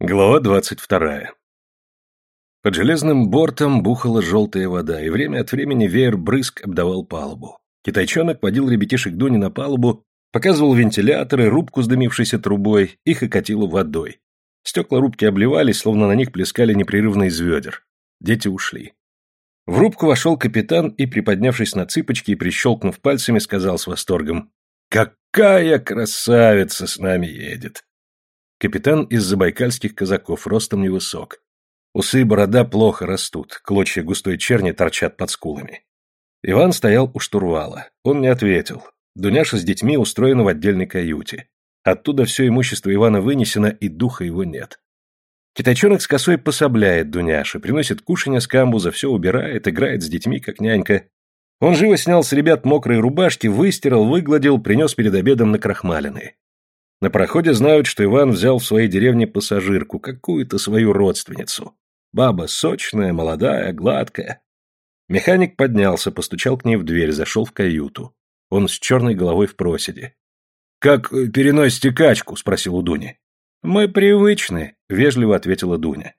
Глава двадцать вторая. Под железным бортом бухала желтая вода, и время от времени веер брызг обдавал палубу. Китайчонок водил ребятишек Дуни на палубу, показывал вентиляторы, рубку с дымившейся трубой, их окатило водой. Стекла рубки обливались, словно на них плескали непрерывно из ведер. Дети ушли. В рубку вошел капитан и, приподнявшись на цыпочки и прищелкнув пальцами, сказал с восторгом «Какая красавица с нами едет!» Капитан из забайкальских казаков, ростом невысок. Усы и борода плохо растут, клочья густой черни торчат под скулами. Иван стоял у штурвала. Он не ответил. Дуняша с детьми устроена в отдельной каюте. Оттуда все имущество Ивана вынесено, и духа его нет. Китайчонок с косой пособляет Дуняше, приносит кушанье с камбуза, все убирает, играет с детьми, как нянька. Он живо снял с ребят мокрые рубашки, выстирал, выгладил, принес перед обедом на крахмалины. На проходе знают, что Иван взял в своей деревне пассажирку, какую-то свою родственницу. Баба сочная, молодая, гладкая. Механик поднялся, постучал к ней в дверь, зашел в каюту. Он с черной головой в проседе. «Как переносите качку?» — спросил у Дуни. «Мы привычны», — вежливо ответила Дуня.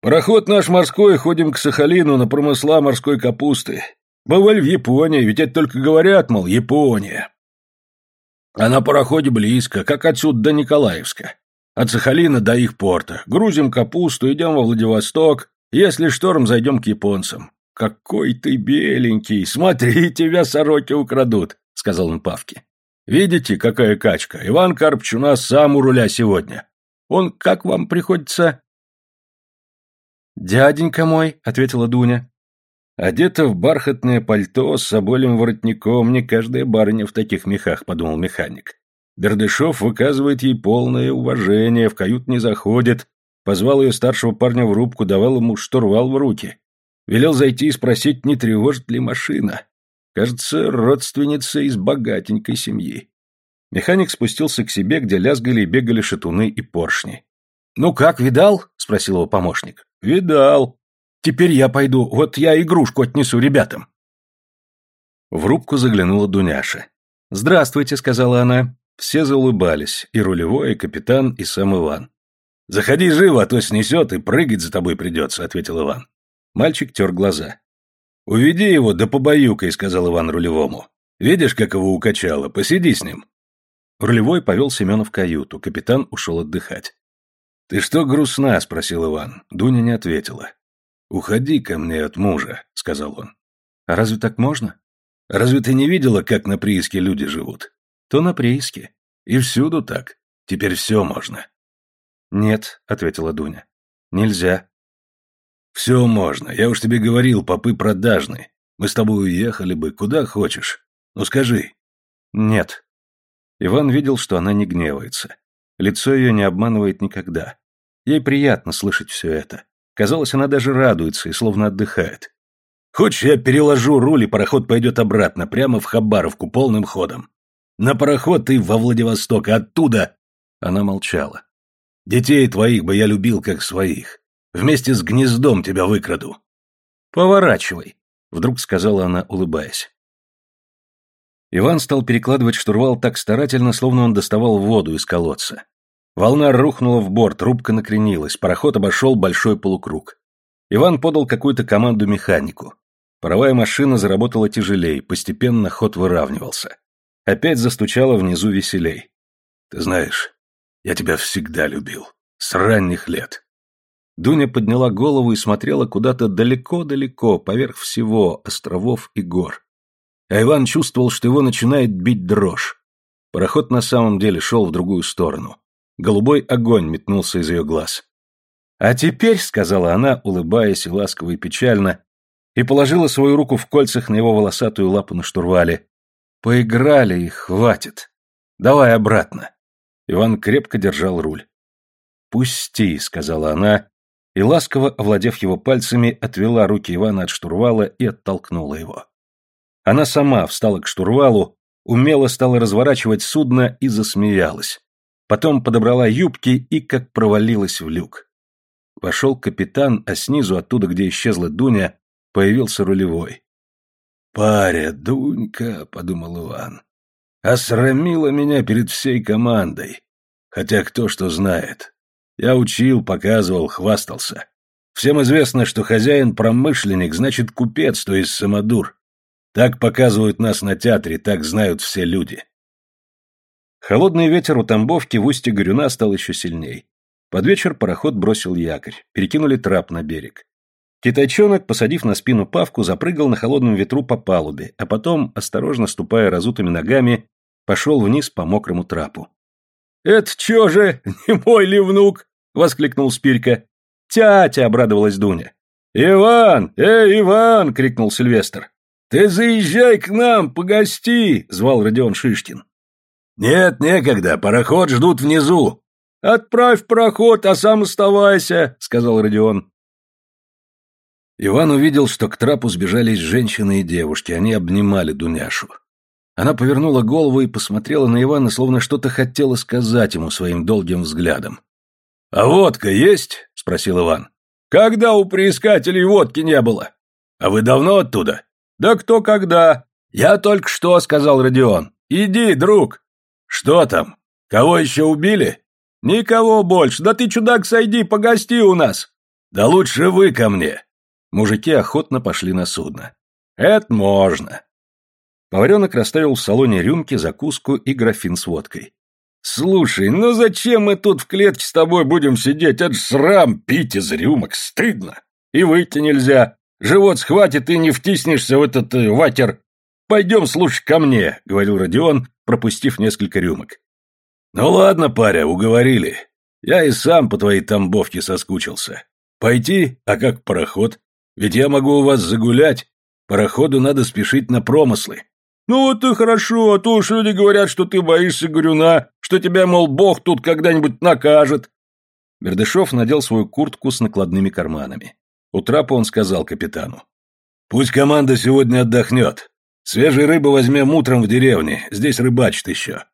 «Пароход наш морской, ходим к Сахалину на промысла морской капусты. Бывали в Японии, ведь это только говорят, мол, Япония. А на пароходе близко, как отсюда до Николаевска. От Сахалина до их порта. Грузим капусту, идем во Владивосток. Если шторм, зайдем к японцам. Какой ты беленький, смотри, тебя сороки украдут, сказал он Павке. Видите, какая качка? Иван Карпч у нас сам у руля сегодня. Он как вам приходится? Дяденька мой, ответила Дуня. Одета в бархатное пальто с соболем воротником, не каждая барыня в таких мехах, подумал механик. Бердышев выказывает ей полное уважение, в кают не заходит, позвал ее старшего парня в рубку, давал ему штурвал в руки. Велел зайти и спросить, не тревожит ли машина. Кажется, родственница из богатенькой семьи. Механик спустился к себе, где лязгали и бегали шатуны и поршни. «Ну как, видал?» — спросил его помощник. «Видал», Теперь я пойду, вот я игрушку отнесу ребятам. В рубку заглянула Дуняша. «Здравствуйте», — сказала она. Все заулыбались, и рулевой, и капитан, и сам Иван. «Заходи живо, а то снесет, и прыгать за тобой придется», — ответил Иван. Мальчик тер глаза. «Уведи его, да побаюкай», — сказал Иван рулевому. «Видишь, как его укачало? Посиди с ним». Рулевой повел Семена в каюту, капитан ушел отдыхать. «Ты что грустна?» — спросил Иван. Дуня не ответила. «Уходи ко мне от мужа», — сказал он. «А разве так можно?» «Разве ты не видела, как на прииске люди живут?» «То на прииске. И всюду так. Теперь все можно». «Нет», — ответила Дуня. «Нельзя». «Все можно. Я уж тебе говорил, попы продажны. Мы с тобой уехали бы, куда хочешь. Ну скажи». «Нет». Иван видел, что она не гневается. Лицо ее не обманывает никогда. Ей приятно слышать все это. Казалось, она даже радуется и словно отдыхает. «Хочешь, я переложу руль, и пароход пойдет обратно, прямо в Хабаровку, полным ходом. На пароход и во Владивосток, оттуда...» Она молчала. «Детей твоих бы я любил, как своих. Вместе с гнездом тебя выкраду». «Поворачивай», — вдруг сказала она, улыбаясь. Иван стал перекладывать штурвал так старательно, словно он доставал воду из колодца. Волна рухнула в борт, рубка накренилась, пароход обошел большой полукруг. Иван подал какую-то команду механику. Паровая машина заработала тяжелее, постепенно ход выравнивался. Опять застучало внизу веселей. «Ты знаешь, я тебя всегда любил. С ранних лет». Дуня подняла голову и смотрела куда-то далеко-далеко, поверх всего, островов и гор. А Иван чувствовал, что его начинает бить дрожь. Пароход на самом деле шел в другую сторону. Голубой огонь метнулся из ее глаз. «А теперь», — сказала она, улыбаясь и ласково и печально, и положила свою руку в кольцах на его волосатую лапу на штурвале. «Поиграли и хватит. Давай обратно». Иван крепко держал руль. «Пусти», — сказала она, и, ласково овладев его пальцами, отвела руки Ивана от штурвала и оттолкнула его. Она сама встала к штурвалу, умело стала разворачивать судно и засмеялась потом подобрала юбки и как провалилась в люк. Вошел капитан, а снизу, оттуда, где исчезла Дуня, появился рулевой. «Паря, Дунька», — подумал Иван, — «осрамила меня перед всей командой. Хотя кто что знает. Я учил, показывал, хвастался. Всем известно, что хозяин промышленник, значит купец, то есть самодур. Так показывают нас на театре, так знают все люди. Холодный ветер у Тамбовки в устье Горюна стал еще сильней. Под вечер пароход бросил якорь, перекинули трап на берег. Китайчонок, посадив на спину павку, запрыгал на холодном ветру по палубе, а потом, осторожно ступая разутыми ногами, пошел вниз по мокрому трапу. «Это чё же, не мой ли внук?» — воскликнул Спирька. «Тятя!» — обрадовалась Дуня. «Иван! Эй, Иван!» — крикнул Сильвестр. «Ты заезжай к нам, погости!» — звал Родион Шишкин. «Нет, некогда, пароход ждут внизу». «Отправь пароход, а сам оставайся», — сказал Родион. Иван увидел, что к трапу сбежались женщины и девушки, они обнимали Дуняшу. Она повернула голову и посмотрела на Ивана, словно что-то хотела сказать ему своим долгим взглядом. «А водка есть?» — спросил Иван. «Когда у приискателей водки не было?» «А вы давно оттуда?» «Да кто когда?» «Я только что», — сказал Родион. «Иди, друг». «Что там? Кого еще убили?» «Никого больше. Да ты, чудак, сойди, погости у нас». «Да лучше вы ко мне». Мужики охотно пошли на судно. «Это можно». Поваренок расставил в салоне рюмки, закуску и графин с водкой. «Слушай, ну зачем мы тут в клетке с тобой будем сидеть? Это ж срам пить из рюмок, стыдно. И выйти нельзя. Живот схватит и не втиснешься в этот э, ватер. Пойдем, слушай, ко мне», — говорил Родион, пропустив несколько рюмок. «Ну ладно, паря, уговорили. Я и сам по твоей тамбовке соскучился. Пойти? А как пароход? Ведь я могу у вас загулять. Пароходу надо спешить на промыслы». «Ну вот и хорошо, а то уж люди говорят, что ты боишься горюна, что тебя, мол, бог тут когда-нибудь накажет». Бердышев надел свою куртку с накладными карманами. У трапа он сказал капитану. «Пусть команда сегодня отдохнет. Свежей рыбы возьмем утром в деревне, здесь рыбачат еще.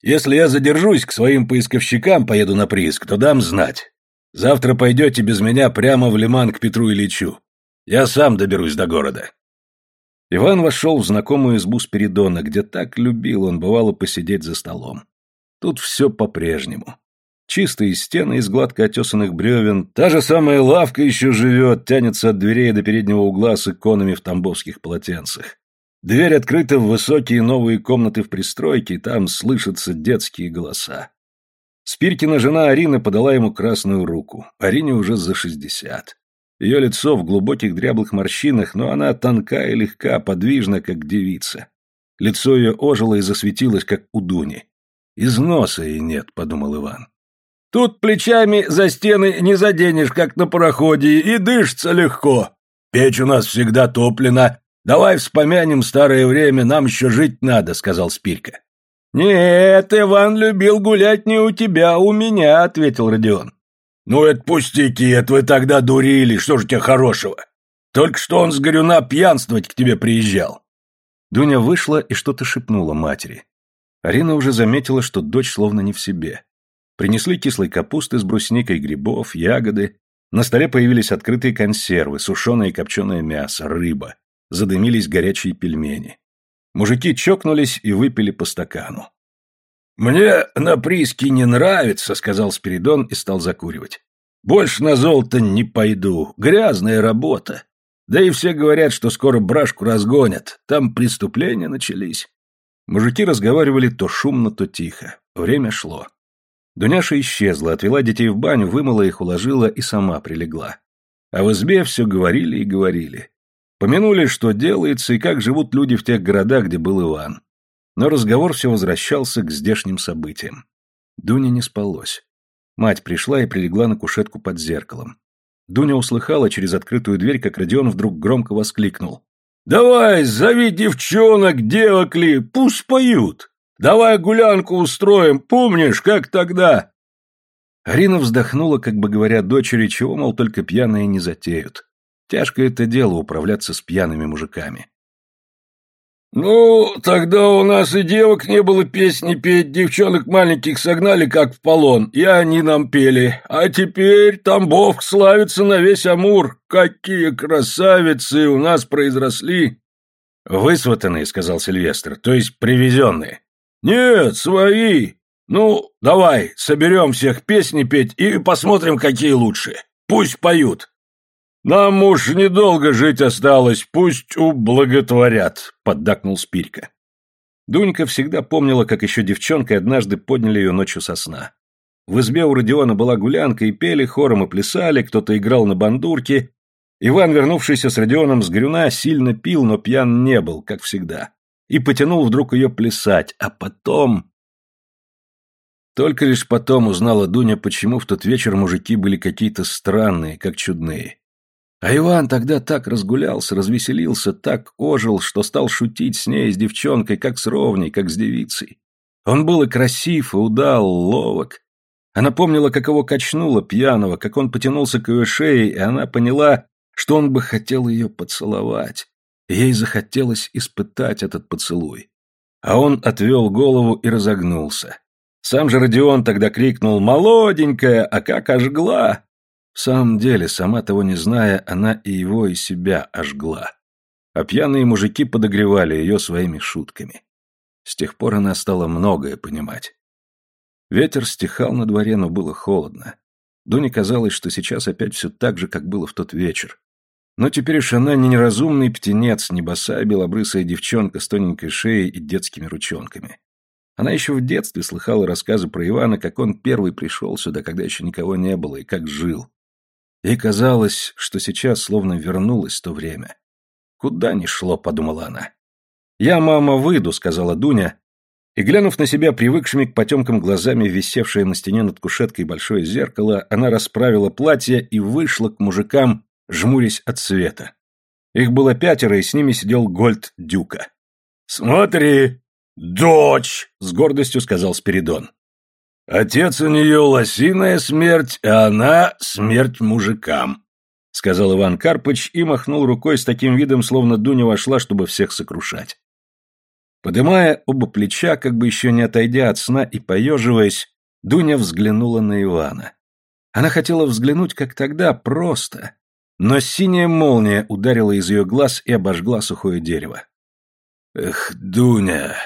Если я задержусь, к своим поисковщикам поеду на прииск, то дам знать. Завтра пойдете без меня прямо в лиман к Петру Ильичу. Я сам доберусь до города». Иван вошел в знакомую избу Спиридона, где так любил он, бывало, посидеть за столом. Тут все по-прежнему. Чистые стены из гладко отесанных бревен, та же самая лавка еще живет, тянется от дверей до переднего угла с иконами в тамбовских полотенцах. Дверь открыта в высокие новые комнаты в пристройке, там слышатся детские голоса. Спиркина жена Арина подала ему красную руку. Арине уже за шестьдесят. Ее лицо в глубоких дряблых морщинах, но она тонка и легка, подвижна, как девица. Лицо ее ожило и засветилось, как у Дуни. «Из носа и нет», — подумал Иван. «Тут плечами за стены не заденешь, как на пароходе, и дышится легко. Печь у нас всегда топлена. Давай вспомянем старое время, нам еще жить надо», — сказал Спирка. «Нет, Иван любил гулять не у тебя, а у меня», — ответил Родион. «Ну это это вы тогда дурили, что же у тебя хорошего? Только что он с горюна пьянствовать к тебе приезжал». Дуня вышла и что-то шепнула матери. Арина уже заметила, что дочь словно не в себе. Принесли кислой капусты с брусникой, грибов, ягоды. На столе появились открытые консервы, сушеное и копченое мясо, рыба. Задымились горячие пельмени. Мужики чокнулись и выпили по стакану. «Мне на прииске не нравится», — сказал Спиридон и стал закуривать. «Больше на золото не пойду. Грязная работа. Да и все говорят, что скоро брашку разгонят. Там преступления начались». Мужики разговаривали то шумно, то тихо. Время шло. Дуняша исчезла, отвела детей в баню, вымыла их, уложила и сама прилегла. А в избе все говорили и говорили. Помянули, что делается и как живут люди в тех городах, где был Иван. Но разговор все возвращался к здешним событиям. Дуне не спалось. Мать пришла и прилегла на кушетку под зеркалом. Дуня услыхала через открытую дверь, как Родион вдруг громко воскликнул. «Давай, зови девчонок, девок ли, пусть поют! Давай гулянку устроим, помнишь, как тогда?» Арина вздохнула, как бы говоря дочери, чего, мол, только пьяные не затеют. Тяжко это дело управляться с пьяными мужиками. «Ну, тогда у нас и девок не было песни петь, девчонок маленьких согнали как в полон, и они нам пели. А теперь Тамбов славится на весь Амур. Какие красавицы у нас произросли!» «Высватанные», — сказал Сильвестр, — «то есть привезенные». «Нет, свои. Ну, давай, соберем всех песни петь и посмотрим, какие лучше. Пусть поют. Нам уж недолго жить осталось, пусть ублаготворят, поддакнул Спирька. Дунька всегда помнила, как еще девчонкой однажды подняли ее ночью со сна. В избе у Родиона была гулянка, и пели хором и плясали, кто-то играл на бандурке. Иван, вернувшийся с Родионом с Грюна, сильно пил, но пьян не был, как всегда. И потянул вдруг ее плясать, а потом... Только лишь потом узнала Дуня, почему в тот вечер мужики были какие-то странные, как чудные. А Иван тогда так разгулялся, развеселился, так ожил, что стал шутить с ней, с девчонкой, как с ровней, как с девицей. Он был и красив, и удал, ловок. Она помнила, как его качнуло пьяного, как он потянулся к ее шее, и она поняла, что он бы хотел ее поцеловать. ей захотелось испытать этот поцелуй. А он отвел голову и разогнулся. Сам же Родион тогда крикнул «Молоденькая, а как ожгла!» В самом деле, сама того не зная, она и его, и себя ожгла. А пьяные мужики подогревали ее своими шутками. С тех пор она стала многое понимать. Ветер стихал на дворе, но было холодно. Дуне казалось, что сейчас опять все так же, как было в тот вечер. Но теперь уж она не неразумный птенец, не босая белобрысая девчонка с тоненькой шеей и детскими ручонками. Она еще в детстве слыхала рассказы про Ивана, как он первый пришел сюда, когда еще никого не было, и как жил. Ей казалось, что сейчас словно вернулось то время. «Куда ни шло», — подумала она. «Я, мама, выйду», — сказала Дуня, и, глянув на себя привыкшими к потемкам глазами, висевшее на стене над кушеткой большое зеркало, она расправила платье и вышла к мужикам, жмурясь от света. Их было пятеро, и с ними сидел Гольд Дюка. «Смотри, дочь!» — с гордостью сказал Спиридон. «Отец у нее лосиная смерть, а она смерть мужикам», — сказал Иван Карпыч и махнул рукой с таким видом, словно Дуня вошла, чтобы всех сокрушать. Подымая оба плеча, как бы еще не отойдя от сна и поеживаясь, Дуня взглянула на Ивана. Она хотела взглянуть, как тогда, просто, но синяя молния ударила из ее глаз и обожгла сухое дерево. «Эх, Дуня!»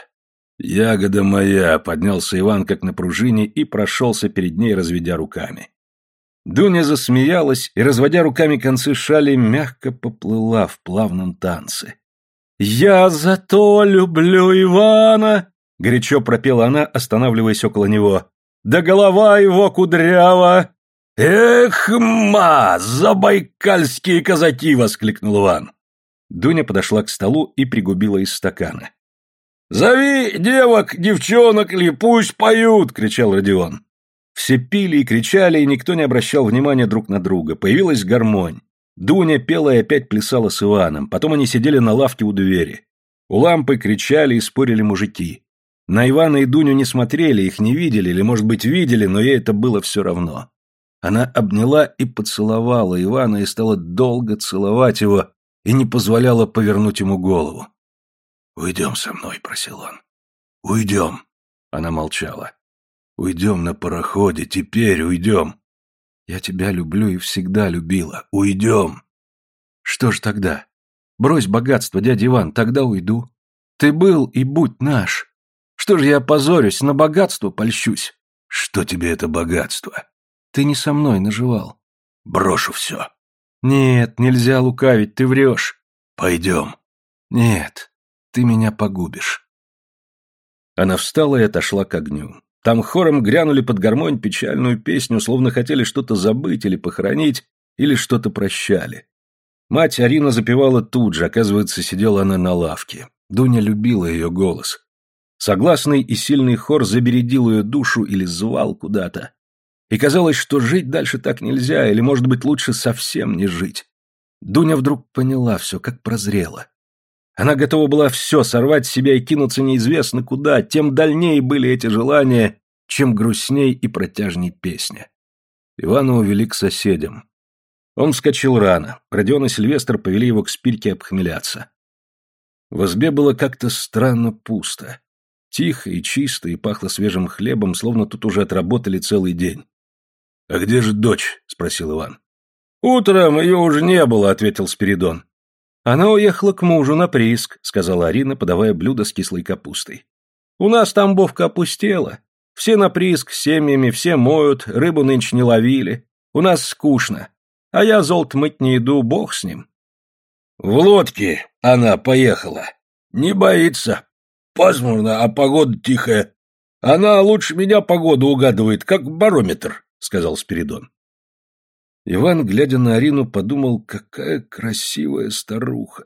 «Ягода моя!» — поднялся Иван как на пружине и прошелся перед ней, разведя руками. Дуня засмеялась и, разводя руками концы шали, мягко поплыла в плавном танце. «Я зато люблю Ивана!» — горячо пропела она, останавливаясь около него. «Да голова его кудрява!» «Эх, ма! Забайкальские казаки!» — воскликнул Иван. Дуня подошла к столу и пригубила из стакана. «Зови девок, девчонок ли, пусть поют!» — кричал Родион. Все пили и кричали, и никто не обращал внимания друг на друга. Появилась гармонь. Дуня пела и опять плясала с Иваном. Потом они сидели на лавке у двери. У лампы кричали и спорили мужики. На Ивана и Дуню не смотрели, их не видели, или, может быть, видели, но ей это было все равно. Она обняла и поцеловала Ивана и стала долго целовать его и не позволяла повернуть ему голову. «Уйдем со мной», — просил он. «Уйдем». Она молчала. «Уйдем на пароходе, теперь уйдем». «Я тебя люблю и всегда любила. Уйдем». «Что ж тогда? Брось богатство, дядя Иван, тогда уйду. Ты был и будь наш. Что ж я опозорюсь, на богатство польщусь?» «Что тебе это богатство?» «Ты не со мной наживал». «Брошу все». «Нет, нельзя лукавить, ты врешь». «Пойдем». «Нет, ты меня погубишь. Она встала и отошла к огню. Там хором грянули под гармонь печальную песню, словно хотели что-то забыть или похоронить, или что-то прощали. Мать Арина запевала тут же, оказывается, сидела она на лавке. Дуня любила ее голос. Согласный и сильный хор забередил ее душу или звал куда-то. И казалось, что жить дальше так нельзя, или, может быть, лучше совсем не жить. Дуня вдруг поняла все, как прозрела. Она готова была все сорвать с себя и кинуться неизвестно куда, тем дальнее были эти желания, чем грустней и протяжней песня. Ивана увели к соседям. Он вскочил рано. Родион и Сильвестр повели его к спирке обхмеляться. В избе было как-то странно пусто. Тихо и чисто, и пахло свежим хлебом, словно тут уже отработали целый день. «А где же дочь?» — спросил Иван. «Утром ее уже не было», — ответил Спиридон. «Она уехала к мужу на прииск», — сказала Арина, подавая блюдо с кислой капустой. «У нас Тамбовка опустела. Все на прииск с семьями, все моют, рыбу нынче не ловили. У нас скучно. А я золото мыть не иду, бог с ним. В лодке она поехала. Не боится. Пасмурно, а погода тихая. Она лучше меня погоду угадывает, как барометр, сказал Спиридон. Иван, глядя на Арину, подумал, какая красивая старуха.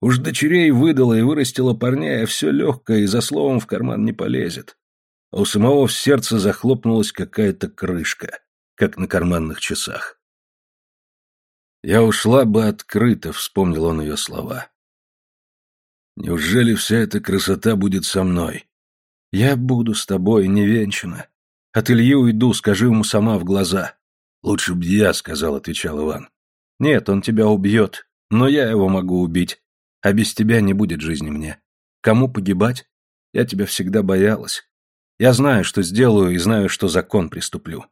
Уж дочерей выдала и вырастила парня, а все легкое и за словом в карман не полезет. А у самого в сердце захлопнулась какая-то крышка, как на карманных часах. «Я ушла бы открыто», — вспомнил он ее слова. «Неужели вся эта красота будет со мной?» «Я буду с тобой, невенчана. От Ильи уйду, скажи ему сама в глаза». «Лучше б я», — сказал, — отвечал Иван. «Нет, он тебя убьет, но я его могу убить. А без тебя не будет жизни мне. Кому погибать? Я тебя всегда боялась. Я знаю, что сделаю, и знаю, что закон приступлю.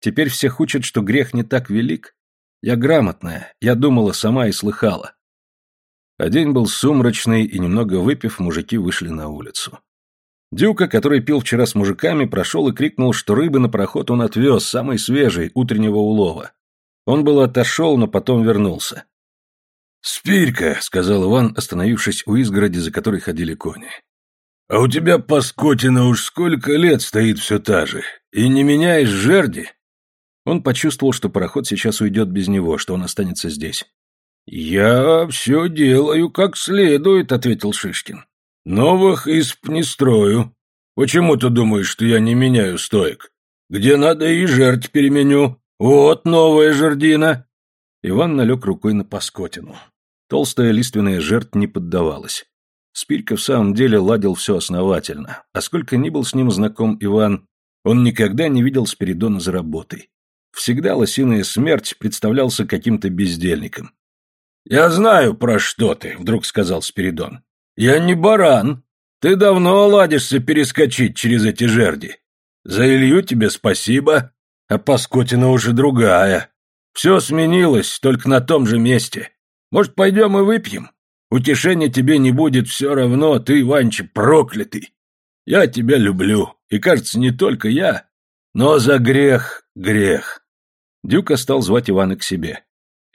Теперь всех учат, что грех не так велик. Я грамотная, я думала сама и слыхала. А день был сумрачный, и немного выпив, мужики вышли на улицу. Дюка, который пил вчера с мужиками, прошел и крикнул, что рыбы на проход он отвез, самый свежий, утреннего улова. Он был отошел, но потом вернулся. «Спирь-ка», — сказал Иван, остановившись у изгороди, за которой ходили кони. «А у тебя, паскотина, уж сколько лет стоит все та же, и не меняешь жерди?» Он почувствовал, что пароход сейчас уйдет без него, что он останется здесь. «Я все делаю как следует», — ответил Шишкин. «Новых исп не строю. Почему ты думаешь, что я не меняю стоек? Где надо и жерть переменю. Вот новая жердина». Иван налег рукой на паскотину. Толстая лиственная жерть не поддавалась. Спирька в самом деле ладил все основательно, а сколько ни был с ним знаком Иван, он никогда не видел Спиридона за работой. Всегда лосиная смерть представлялся каким-то бездельником. «Я знаю, про что ты», — вдруг сказал Спиридон. «Я не баран. Ты давно ладишься перескочить через эти жерди. За Илью тебе спасибо, а Паскотина уже другая. Все сменилось, только на том же месте. Может, пойдем и выпьем? Утешения тебе не будет все равно, ты, Иванчи, проклятый. Я тебя люблю, и, кажется, не только я, но за грех грех. Дюка стал звать Ивана к себе.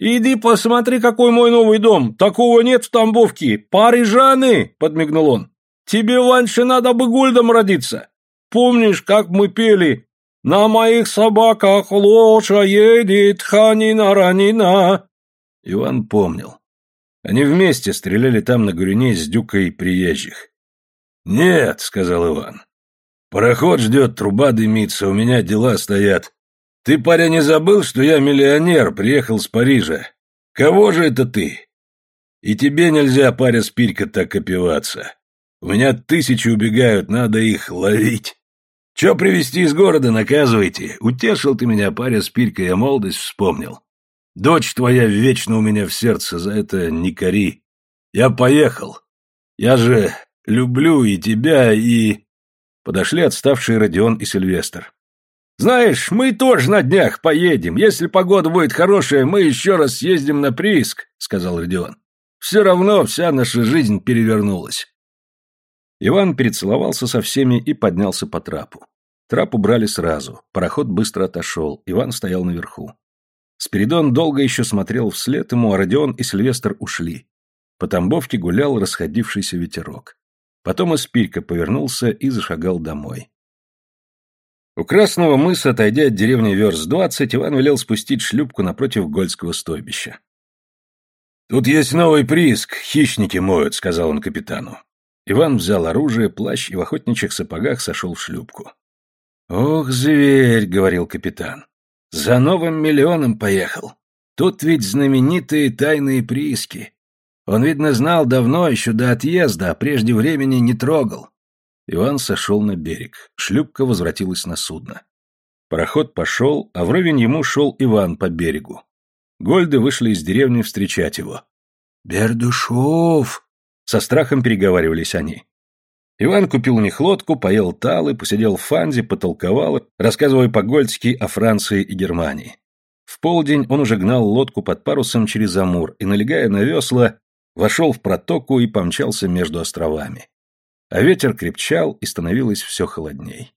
«Иди посмотри, какой мой новый дом! Такого нет в Тамбовке! Парижаны!» — подмигнул он. «Тебе, Ваньше, надо бы гульдом родиться! Помнишь, как мы пели на моих собаках лоша едет, ханина-ранина!» Иван помнил. Они вместе стреляли там на Горюне с Дюкой приезжих. «Нет», — сказал Иван. «Пароход ждет, труба дымится, у меня дела стоят. Ты, паря, не забыл, что я миллионер, приехал с Парижа? Кого же это ты? И тебе нельзя, паря, спирька так опиваться. У меня тысячи убегают, надо их ловить». Че привезти из города, наказывайте. Утешил ты меня, паря Спирька, я молодость вспомнил. Дочь твоя вечно у меня в сердце, за это не кори. Я поехал. Я же люблю и тебя, и...» Подошли отставшие Родион и Сильвестр. «Знаешь, мы тоже на днях поедем. Если погода будет хорошая, мы еще раз съездим на прииск», — сказал Родион. «Все равно вся наша жизнь перевернулась». Иван перецеловался со всеми и поднялся по трапу. Трап убрали сразу, пароход быстро отошел, Иван стоял наверху. Спиридон долго еще смотрел вслед ему, а Родион и Сильвестр ушли. По Тамбовке гулял расходившийся ветерок. Потом Испирька повернулся и зашагал домой. У Красного мыса, отойдя от деревни верст двадцать, Иван велел спустить шлюпку напротив Гольского стойбища. «Тут есть новый прииск, хищники моют», — сказал он капитану. Иван взял оружие, плащ и в охотничьих сапогах сошел в шлюпку. «Ох, зверь!» — говорил капитан. «За новым миллионом поехал. Тут ведь знаменитые тайные прииски. Он, видно, знал давно, еще до отъезда, а прежде времени не трогал». Иван сошел на берег. Шлюпка возвратилась на судно. Пароход пошел, а вровень ему шел Иван по берегу. Гольды вышли из деревни встречать его. «Бердушов!» Со страхом переговаривались они. Иван купил у них лодку, поел талы, посидел в фанзе, потолковал, рассказывая по-гольски о Франции и Германии. В полдень он уже гнал лодку под парусом через Амур и, налегая на весла, вошел в протоку и помчался между островами. А ветер крепчал и становилось все холодней.